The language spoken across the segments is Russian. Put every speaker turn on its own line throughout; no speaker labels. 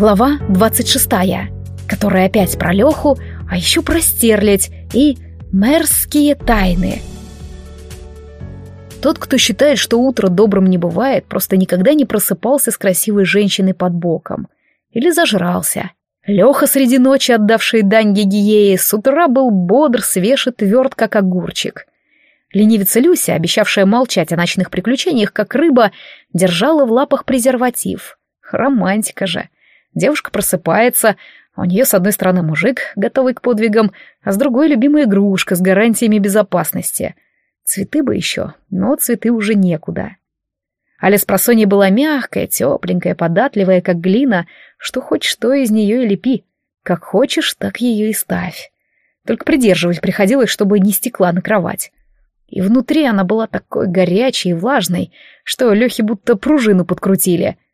Глава 26, которая опять про Леху, а еще про стерлядь и мэрские тайны. Тот, кто считает, что утро добрым не бывает, просто никогда не просыпался с красивой женщиной под боком. Или зажрался. Леха среди ночи, отдавший дань Гигиее, с утра был бодр, свеж и тверд, как огурчик. Ленивица Люся, обещавшая молчать о ночных приключениях, как рыба, держала в лапах презерватив. Романтика же. Девушка просыпается, у нее с одной стороны мужик, готовый к подвигам, а с другой любимая игрушка с гарантиями безопасности. Цветы бы еще, но цветы уже некуда. Аля с просонья была мягкая, тепленькая, податливая, как глина, что хоть что из нее и лепи. Как хочешь, так ее и ставь. Только придерживать приходилось, чтобы не стекла на кровать. И внутри она была такой горячей и влажной, что Лехе будто пружину подкрутили —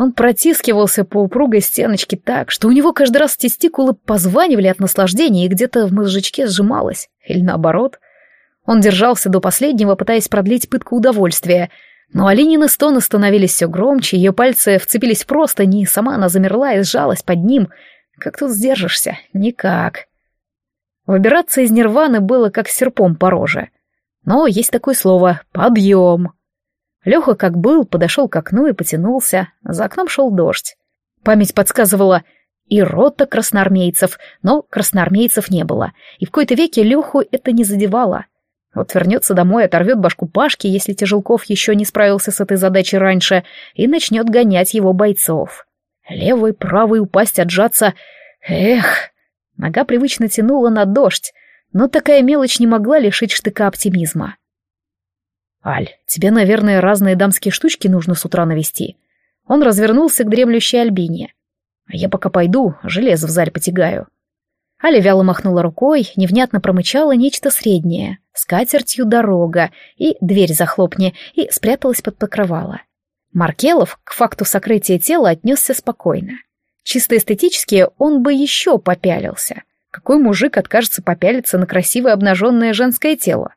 он протискивался по упругой стеночке так, что у него каждый раз тестикулы позванивали от наслаждения и где-то в мозжечке сжималось. Или наоборот. Он держался до последнего, пытаясь продлить пытку удовольствия. Но Алинины стоны становились все громче, ее пальцы вцепились в простыни, и сама она замерла и сжалась под ним. Как тут сдержишься? Никак. Выбираться из нирваны было как серпом по роже. Но есть такое слово «подъем». Леха, как был, подошел к окну и потянулся. За окном шел дождь. Память подсказывала и рота красноармейцев, но красноармейцев не было, и в кои-то веке Леху это не задевало. Вот вернется домой, оторвет башку Пашки, если Тяжелков еще не справился с этой задачей раньше, и начнет гонять его бойцов. Левый, правый, упасть, отжаться. Эх! Нога привычно тянула на дождь, но такая мелочь не могла лишить штыка оптимизма. «Аль, тебе, наверное, разные дамские штучки нужно с утра навести». Он развернулся к дремлющей Альбине. «А я пока пойду, железо в зале потягаю». Аля вяло махнула рукой, невнятно промычала нечто среднее, скатертью дорога, и дверь захлопни, и спряталась под покрывало. Маркелов к факту сокрытия тела отнесся спокойно. Чисто эстетически он бы еще попялился. Какой мужик откажется попялиться на красивое обнаженное женское тело?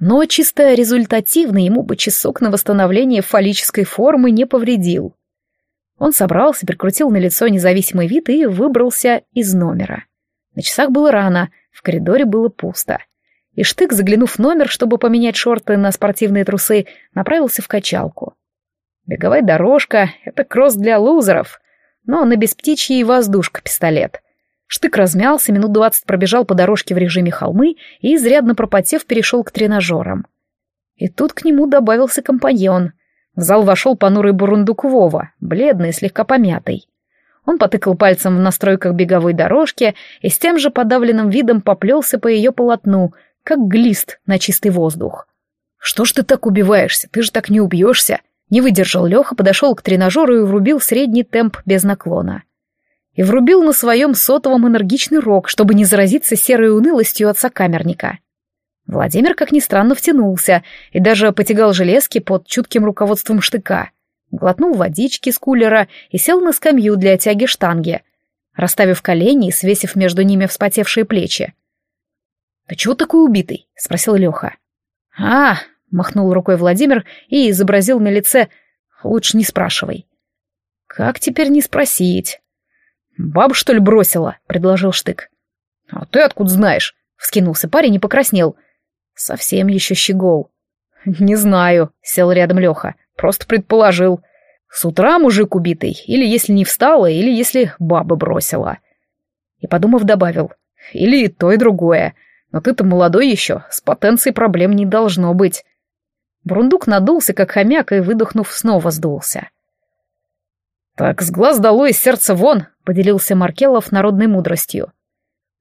Но чисто результативно ему бы часок на восстановление фаллической формы не повредил. Он собрался, прикрутил на лицо независимый вид и выбрался из номера. На часах было рано, в коридоре было пусто. И Штык, заглянув в номер, чтобы поменять шорты на спортивные трусы, направился в качалку. Беговая дорожка — это кросс для лузеров, но на бесптичьей воздушка-пистолет — Штык размялся, минут двадцать пробежал по дорожке в режиме холмы и, изрядно пропотев, перешел к тренажерам. И тут к нему добавился компаньон. В зал вошел понурый бурундук Вова, бледный, слегка помятый. Он потыкал пальцем в настройках беговой дорожки и с тем же подавленным видом поплелся по ее полотну, как глист на чистый воздух. «Что ж ты так убиваешься? Ты же так не убьешься!» Не выдержал Леха, подошел к тренажеру и врубил средний темп без наклона и врубил на своем сотовом энергичный рог, чтобы не заразиться серой унылостью от сокамерника. Владимир, как ни странно, втянулся и даже потягал железки под чутким руководством штыка. Глотнул водички с кулера и сел на скамью для тяги штанги, расставив колени и свесив между ними вспотевшие плечи. «Ты чего такой убитый?» — спросил Леха. «А!» — махнул рукой Владимир и изобразил на лице «Лучше не спрашивай». «Как теперь не спросить?» «Бабу, что ли, бросила?» — предложил Штык. «А ты откуда знаешь?» — вскинулся парень и покраснел. «Совсем еще щегол». «Не знаю», — сел рядом Леха. «Просто предположил. С утра мужик убитый, или если не встала, или если баба бросила». И, подумав, добавил. «Или и то, и другое. Но ты-то молодой еще, с потенцией проблем не должно быть». Брундук надулся, как хомяк, и, выдохнув, снова сдулся. «Так с глаз долой, из сердца вон», — поделился Маркелов народной мудростью.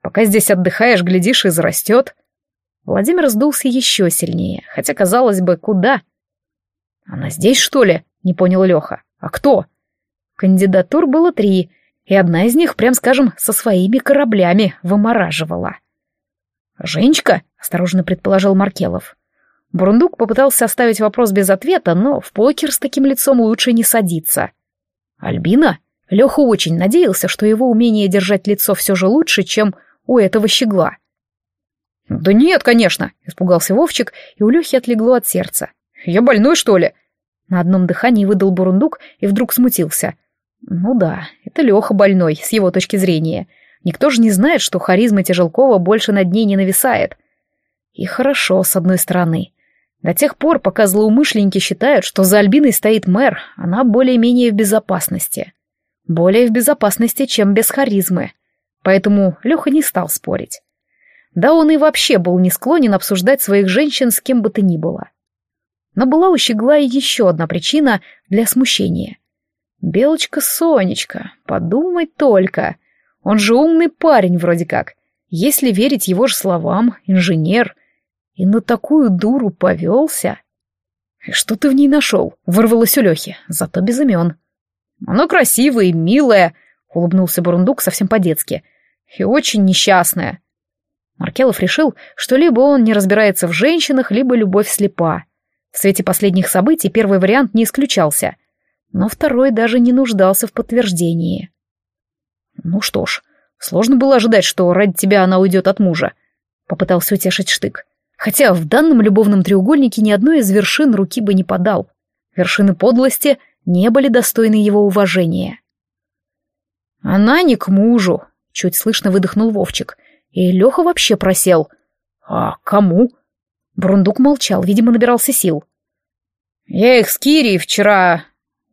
«Пока здесь отдыхаешь, глядишь, и зарастет». Владимир сдулся еще сильнее, хотя, казалось бы, куда? «Она здесь, что ли?» — не понял Леха. «А кто?» Кандидатур было три, и одна из них, прям скажем, со своими кораблями вымораживала. «Женечка?» — осторожно предположил Маркелов. Бурундук попытался оставить вопрос без ответа, но в покер с таким лицом лучше не садиться. Альбина? Леха очень надеялся, что его умение держать лицо все же лучше, чем у этого щегла. «Да нет, конечно», — испугался Вовчик, и у Лехи отлегло от сердца. «Я больной, что ли?» На одном дыхании выдал бурундук и вдруг смутился. Ну да, это Леха больной, с его точки зрения. Никто же не знает, что харизма Тяжелкова больше над ней не нависает. И хорошо, с одной стороны. До тех пор, пока злоумышленники считают, что за Альбиной стоит мэр, она более-менее в безопасности. Более в безопасности, чем без харизмы. Поэтому Леха не стал спорить. Да он и вообще был не склонен обсуждать своих женщин с кем бы то ни было. Но была у и еще одна причина для смущения. Белочка Сонечка, подумай только. Он же умный парень вроде как. Если верить его же словам, инженер. И на такую дуру повелся. «Что ты в ней нашел?» — вырвалось у Лехи, зато без имен. «Она красивая и милая», — улыбнулся Бурундук совсем по-детски. «И очень несчастная». Маркелов решил, что либо он не разбирается в женщинах, либо любовь слепа. В свете последних событий первый вариант не исключался, но второй даже не нуждался в подтверждении. «Ну что ж, сложно было ожидать, что ради тебя она уйдет от мужа», — попытался утешить Штык. Хотя в данном любовном треугольнике ни одной из вершин руки бы не подал. Вершины подлости не были достойны его уважения. «Она не к мужу», — чуть слышно выдохнул Вовчик, и Леха вообще просел. «А кому?» Брундук молчал, видимо, набирался сил. «Я их с Кирией вчера...»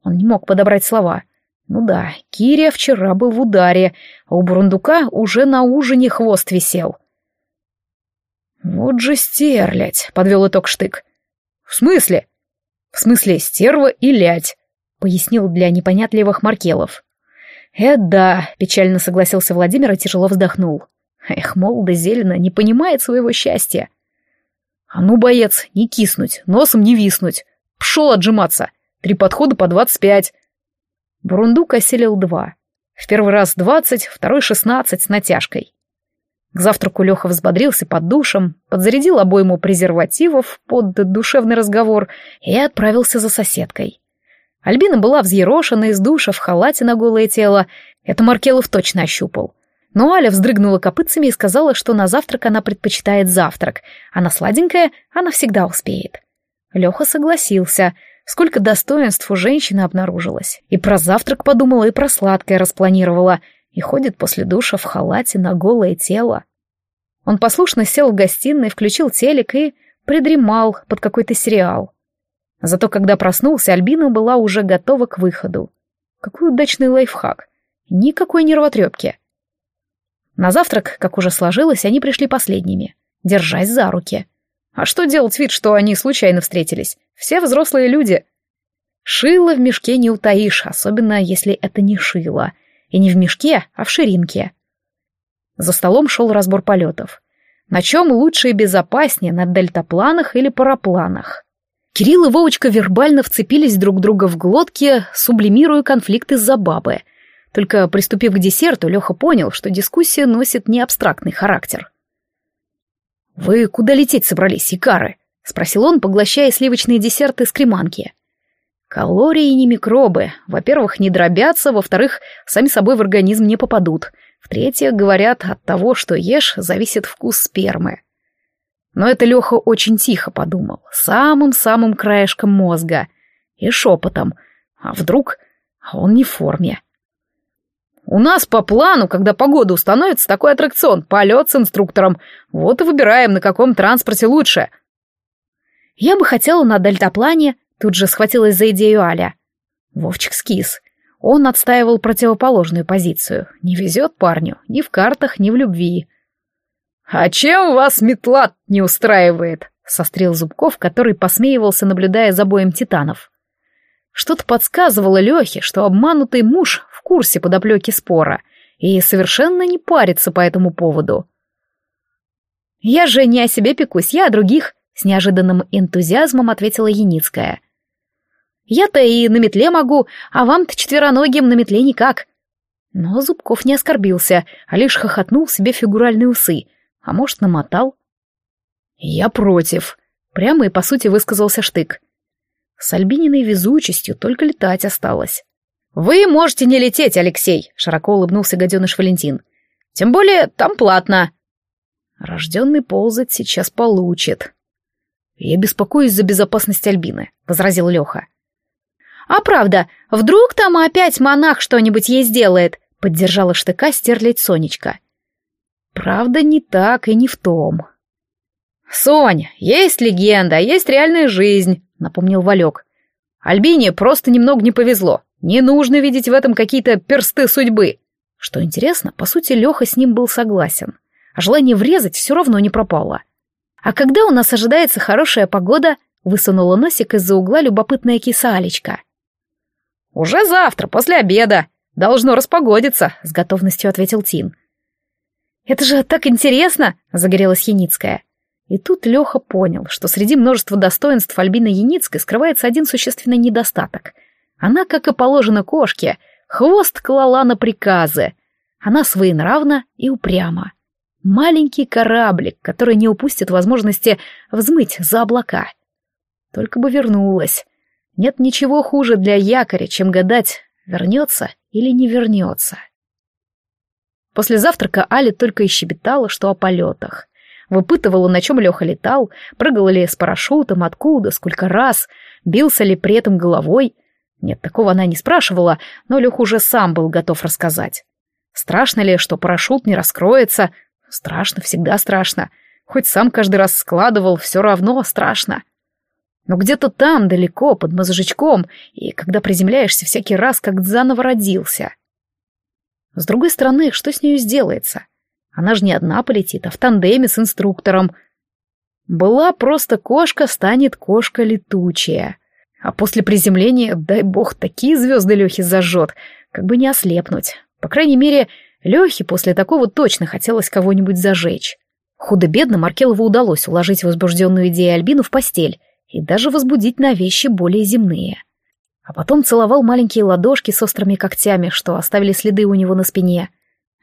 Он не мог подобрать слова. Ну да, Кирия вчера был в ударе, а у Бурундука уже на ужине хвост висел. «Вот же стерлядь», — подвел итог Штык. «В смысле?» «В смысле стерва и лять», — пояснил для непонятливых Маркелов. «Э, да», — печально согласился Владимир и тяжело вздохнул. Эх, молодо зелено, не понимает своего счастья. А ну, боец, не киснуть, носом не виснуть. Пшел отжиматься. Три подхода по двадцать пять. Бурундук осилил два. В первый раз двадцать, второй шестнадцать с натяжкой. К завтраку Леха взбодрился под душем, подзарядил обойму презервативов под душевный разговор и отправился за соседкой. Альбина была взъерошена из душа в халате на голое тело. Это Маркелов точно ощупал. Но Аля вздрыгнула копытцами и сказала, что на завтрак она предпочитает завтрак, а на сладенькое она всегда успеет. Леха согласился. Сколько достоинств у женщины обнаружилось. И про завтрак подумала, и про сладкое распланировала. И ходит после душа в халате на голое тело. Он послушно сел в гостиной, включил телек и придремал под какой-то сериал. Зато когда проснулся, Альбина была уже готова к выходу. Какой удачный лайфхак. Никакой нервотрепки. На завтрак, как уже сложилось, они пришли последними, держась за руки. А что делать вид, что они случайно встретились? Все взрослые люди. Шило в мешке не утаишь, особенно если это не шило. И не в мешке, а в ширинке. За столом шел разбор полетов. На чем лучше и безопаснее, на дельтапланах или парапланах? Кирилл и Вовочка вербально вцепились друг друга в глотки, сублимируя конфликт из-за бабы — только приступив к десерту, Леха понял, что дискуссия носит не абстрактный характер. «Вы куда лететь собрались, Икары?» — спросил он, поглощая сливочные десерты с креманки. «Калории не микробы. Во-первых, не дробятся, во-вторых, сами собой в организм не попадут. В-третьих, говорят, от того, что ешь, зависит вкус спермы». Но это Леха очень тихо подумал, самым-самым краешком мозга. И шепотом. А вдруг... Он не в форме. У нас по плану, когда погода установится, такой аттракцион — полет с инструктором. Вот и выбираем, на каком транспорте лучше. Я бы хотела на дельтаплане, тут же схватилась за идею Аля. Вовчик скис. Он отстаивал противоположную позицию. Не везет парню ни в картах, ни в любви. «А чем вас метла не устраивает?» — сострил Зубков, который посмеивался, наблюдая за боем титанов. Что-то подсказывало Лехе, что обманутый муж курсе подоплеки спора и совершенно не парится по этому поводу. «Я же не о себе пекусь, я о других», — с неожиданным энтузиазмом ответила Яницкая. «Я-то и на метле могу, а вам-то четвероногим на метле никак». Но Зубков не оскорбился, а лишь хохотнул себе фигуральные усы, а может, намотал. «Я против», — прямо и по сути высказался Штык. С Альбининой везучестью только летать осталось. «Вы можете не лететь, Алексей», — широко улыбнулся гаденыш Валентин. «Тем более там платно». «Рожденный ползать сейчас получит». «Я беспокоюсь за безопасность Альбины», — возразил Леха. А правда, вдруг там опять монах что-нибудь ей сделает?» — поддержала штыка стерлить Сонечка. «Правда не так и не в том». «Сонь, есть легенда, есть реальная жизнь», — напомнил Валек. «Альбине просто немного не повезло. Не нужно видеть в этом какие-то персты судьбы». Что интересно, по сути, Леха с ним был согласен. А желание врезать все равно не пропало. «А когда у нас ожидается хорошая погода?» — высунула носик из-за угла любопытная киса Алечка. «Уже завтра, после обеда. Должно распогодиться», — с готовностью ответил Тин. «Это же так интересно!» — загорелась Яницкая. И тут Леха понял, что среди множества достоинств Альбины Яницкой скрывается один существенный недостаток. Она, как и положено кошке, хвост клала на приказы. Она своенравна и упряма. Маленький кораблик, который не упустит возможности взмыть за облака. Только бы вернулась. Нет ничего хуже для якоря, чем гадать, вернется или не вернется. После завтрака Али только и щебетала, что о полетах. Выпытывала, на чем Леха летал, прыгал ли с парашютом, откуда, сколько раз, бился ли при этом головой. Нет, такого она не спрашивала, но Леха уже сам был готов рассказать. Страшно ли, что парашют не раскроется? Страшно, всегда страшно. Хоть сам каждый раз складывал, все равно страшно. Но где-то там, далеко, под мозжечком, и когда приземляешься всякий раз, как заново родился. С другой стороны, что с нею сделается? Она же не одна полетит, а в тандеме с инструктором. Была просто кошка, станет кошка летучая. А после приземления, дай бог, такие звезды Лехи зажжет, как бы не ослепнуть. По крайней мере, Лехе после такого точно хотелось кого-нибудь зажечь. Худо-бедно Маркелову удалось уложить возбужденную идею Альбину в постель и даже возбудить на вещи более земные. А потом целовал маленькие ладошки с острыми когтями, что оставили следы у него на спине,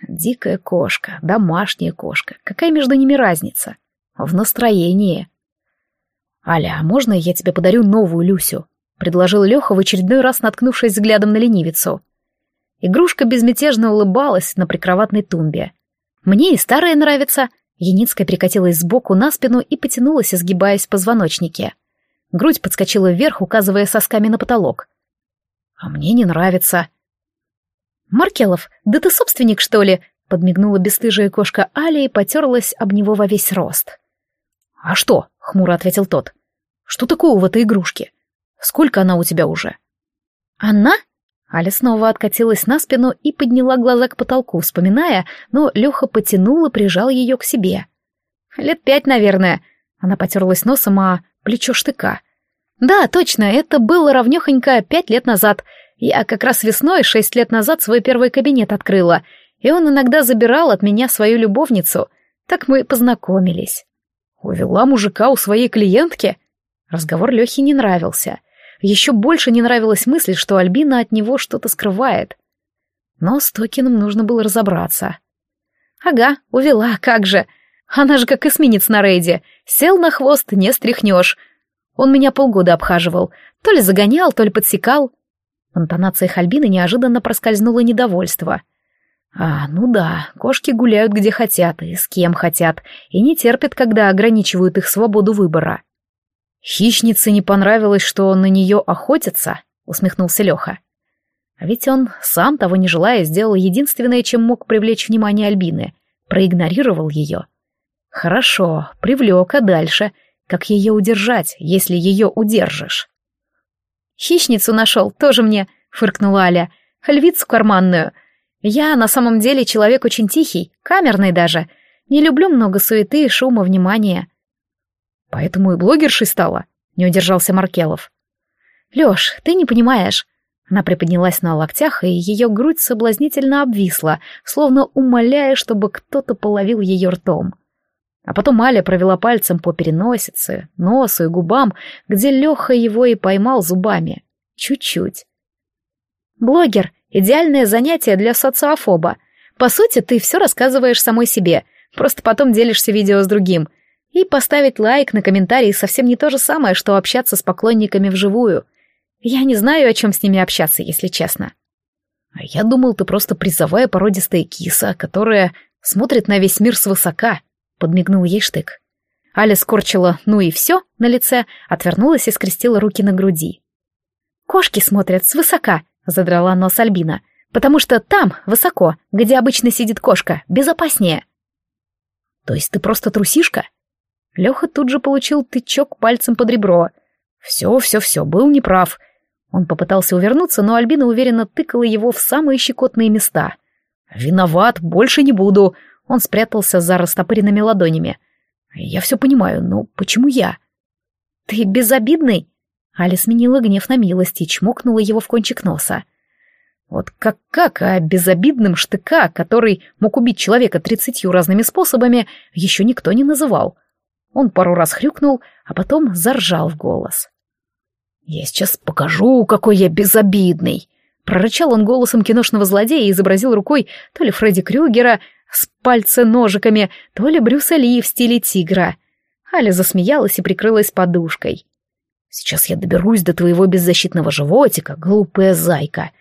Дикая кошка, домашняя кошка. Какая между ними разница? В настроении. «Аля, а можно я тебе подарю новую Люсю?» — предложил Леха в очередной раз, наткнувшись взглядом на ленивицу. Игрушка безмятежно улыбалась на прикроватной тумбе. «Мне и старая нравится». Яницкая перекатилась сбоку на спину и потянулась, изгибаясь в позвоночнике. Грудь подскочила вверх, указывая сосками на потолок. «А мне не нравится», «Маркелов, да ты собственник, что ли?» — подмигнула бесстыжая кошка Али и потерлась об него во весь рост. «А что?» — хмуро ответил тот. «Что такого в этой игрушке? Сколько она у тебя уже?» «Она?» Аля снова откатилась на спину и подняла глаза к потолку, вспоминая, но Леха потянул и прижал ее к себе. «Лет пять, наверное». Она потерлась носом о плечо штыка. «Да, точно, это было ровнёхонько пять лет назад. Я как раз весной шесть лет назад свой первый кабинет открыла, и он иногда забирал от меня свою любовницу. Так мы познакомились. Увела мужика у своей клиентки? Разговор Лехе не нравился. Еще больше не нравилась мысль, что Альбина от него что-то скрывает. Но с Токиным нужно было разобраться. Ага, увела, как же. Она же как эсминец на рейде. Сел на хвост, не стряхнешь. Он меня полгода обхаживал. То ли загонял, то ли подсекал. В интонациях Альбины неожиданно проскользнуло недовольство. А, ну да, кошки гуляют где хотят и с кем хотят, и не терпят, когда ограничивают их свободу выбора. «Хищнице не понравилось, что на нее охотятся», — усмехнулся Леха. А ведь он, сам того не желая, сделал единственное, чем мог привлечь внимание Альбины. Проигнорировал ее. Хорошо, привлек, а дальше? Как ее удержать, если ее удержишь? «Хищницу нашел, тоже мне», — фыркнула Аля. «Львицу карманную. Я на самом деле человек очень тихий, камерный даже. Не люблю много суеты, шума, внимания». «Поэтому и блогершей стала», — не удержался Маркелов. «Лёш, ты не понимаешь». Она приподнялась на локтях, и ее грудь соблазнительно обвисла, словно умоляя, чтобы кто-то половил ее ртом. А потом Аля провела пальцем по переносице, носу и губам, где Леха его и поймал зубами. Чуть-чуть. «Блогер — идеальное занятие для социофоба. По сути, ты все рассказываешь самой себе, просто потом делишься видео с другим. И поставить лайк на комментарии совсем не то же самое, что общаться с поклонниками вживую. Я не знаю, о чем с ними общаться, если честно». «А я думал, ты просто призовая породистая киса, которая смотрит на весь мир свысока», подмигнул ей штык. Аля скорчила «ну и все» на лице, отвернулась и скрестила руки на груди. Кошки смотрят свысока, задрала нос Альбина. Потому что там, высоко, где обычно сидит кошка, безопаснее. То есть ты просто трусишка? Леха тут же получил тычок пальцем под ребро. Все, все, все, был неправ. Он попытался увернуться, но Альбина уверенно тыкала его в самые щекотные места. «Виноват, больше не буду!» Он спрятался за растопыренными ладонями. «Я все понимаю, но почему я?» «Ты безобидный?» Аля сменила гнев на милость и чмокнула его в кончик носа. Вот как-как, а безобидным штыка, который мог убить человека тридцатью разными способами, еще никто не называл. Он пару раз хрюкнул, а потом заржал в голос. «Я сейчас покажу, какой я безобидный!» Прорычал он голосом киношного злодея и изобразил рукой то ли Фредди Крюгера с пальцем-ножиками, то ли Брюса Ли в стиле тигра. Аля засмеялась и прикрылась подушкой. «Сейчас я доберусь до твоего беззащитного животика, глупая зайка!»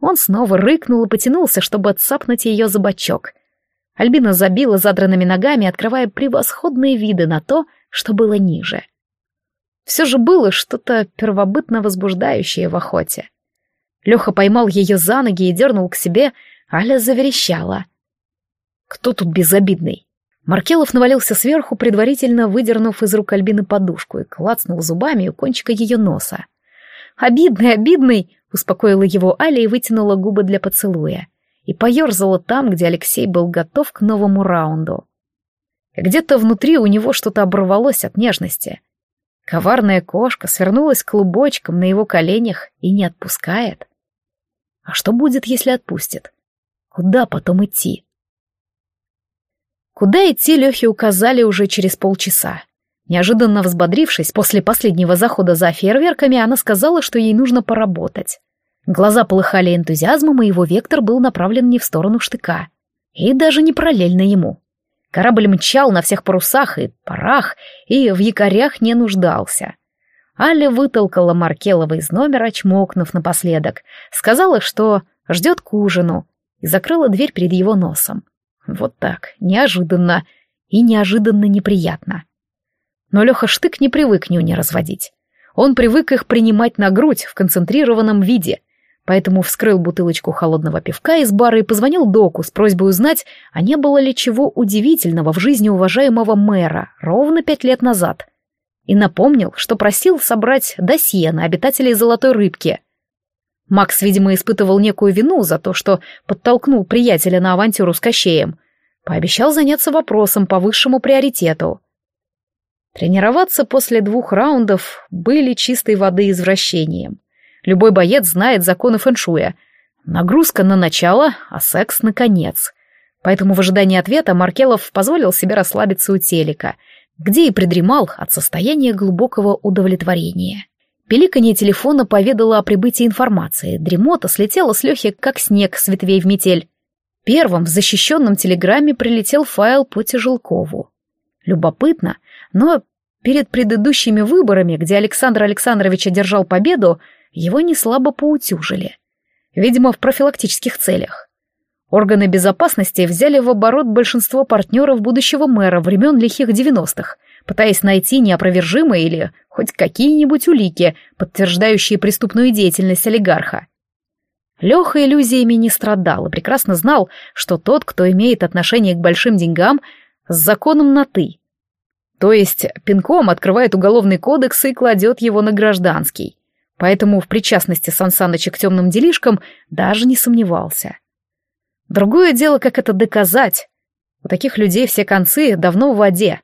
Он снова рыкнул и потянулся, чтобы отцапнуть ее за бочок. Альбина забила задранными ногами, открывая превосходные виды на то, что было ниже. Все же было что-то первобытно возбуждающее в охоте. Леха поймал ее за ноги и дернул к себе, Аля заверещала. «Кто тут безобидный?» Маркелов навалился сверху, предварительно выдернув из рук Альбины подушку и клацнул зубами у кончика ее носа. «Обидный, обидный!» — успокоила его Аля и вытянула губы для поцелуя. И поерзала там, где Алексей был готов к новому раунду. Где-то внутри у него что-то оборвалось от нежности. Коварная кошка свернулась клубочком на его коленях и не отпускает. А что будет, если отпустит? Куда потом идти? Куда идти Лехе указали уже через полчаса. Неожиданно взбодрившись, после последнего захода за фейерверками, она сказала, что ей нужно поработать. Глаза полыхали энтузиазмом, и его вектор был направлен не в сторону штыка. И даже не параллельно ему. Корабль мчал на всех парусах и парах, и в якорях не нуждался. Аля вытолкала Маркелова из номера, чмокнув напоследок, сказала, что ждет к ужину, и закрыла дверь перед его носом. Вот так, неожиданно и неожиданно неприятно. Но Леха Штык не привык нюни разводить. Он привык их принимать на грудь в концентрированном виде, поэтому вскрыл бутылочку холодного пивка из бара и позвонил доку с просьбой узнать, а не было ли чего удивительного в жизни уважаемого мэра ровно пять лет назад. И напомнил, что просил собрать досье на обитателей Золотой Рыбки. Макс, видимо, испытывал некую вину за то, что подтолкнул приятеля на авантюру с Кощеем. Пообещал заняться вопросом по высшему приоритету. Тренироваться после двух раундов были чистой воды извращением. Любой боец знает законы фэншуя. Нагрузка на начало, а секс на конец. Поэтому в ожидании ответа Маркелов позволил себе расслабиться у телека, где и придремал от состояния глубокого удовлетворения. Пеликанье телефона поведало о прибытии информации. Дремота слетела с Лехи, как снег с ветвей в метель. Первым в защищенном телеграмме прилетел файл по Тяжелкову. Любопытно, но перед предыдущими выборами, где Александр Александрович одержал победу, его неслабо поутюжили. Видимо, в профилактических целях. Органы безопасности взяли в оборот большинство партнеров будущего мэра времен лихих девяностых, пытаясь найти неопровержимые или хоть какие-нибудь улики, подтверждающие преступную деятельность олигарха. Леха иллюзиями не страдал и прекрасно знал, что тот, кто имеет отношение к большим деньгам, с законом на «ты». То есть пинком открывает уголовный кодекс и кладет его на гражданский поэтому в причастности Сансаныча к темным делишкам даже не сомневался. Другое дело, как это доказать. У таких людей все концы давно в воде.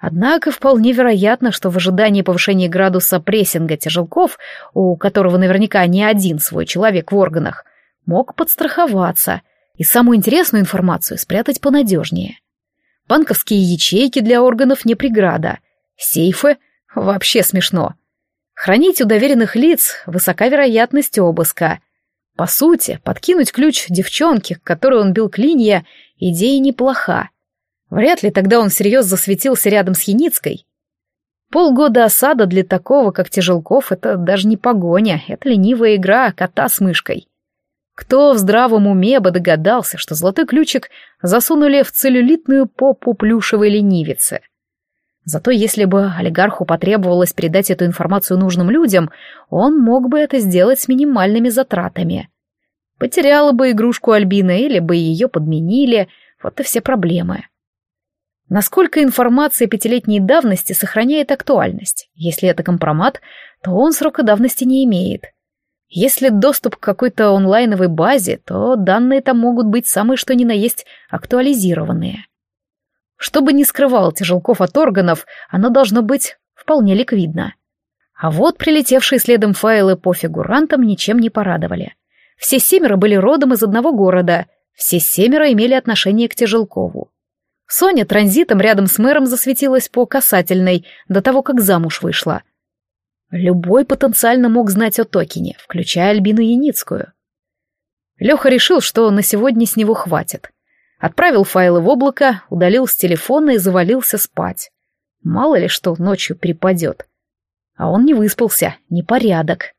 Однако вполне вероятно, что в ожидании повышения градуса прессинга тяжелков, у которого наверняка не один свой человек в органах, мог подстраховаться и самую интересную информацию спрятать понадежнее. Банковские ячейки для органов не преграда, сейфы — вообще смешно — Хранить у доверенных лиц высока вероятность обыска. По сути, подкинуть ключ девчонке, к которой он бил клинья, идея неплоха. Вряд ли тогда он всерьез засветился рядом с Яницкой. Полгода осада для такого, как Тяжелков, это даже не погоня, это ленивая игра кота с мышкой. Кто в здравом уме бы догадался, что золотой ключик засунули в целлюлитную попу плюшевой ленивицы? Зато если бы олигарху потребовалось передать эту информацию нужным людям, он мог бы это сделать с минимальными затратами. Потеряла бы игрушку Альбина или бы ее подменили, вот и все проблемы. Насколько информация пятилетней давности сохраняет актуальность? Если это компромат, то он срока давности не имеет. Если доступ к какой-то онлайновой базе, то данные там могут быть самые что ни на есть актуализированные. Что бы ни скрывал Тяжелков от органов, оно должно быть вполне ликвидно. А вот прилетевшие следом файлы по фигурантам ничем не порадовали. Все семеро были родом из одного города, все семеро имели отношение к Тяжелкову. Соня транзитом рядом с мэром засветилась по касательной до того, как замуж вышла. Любой потенциально мог знать о Токине, включая Альбину Яницкую. Леха решил, что на сегодня с него хватит. Отправил файлы в облако, удалил с телефона и завалился спать. Мало ли что ночью припадет. А он не выспался, непорядок.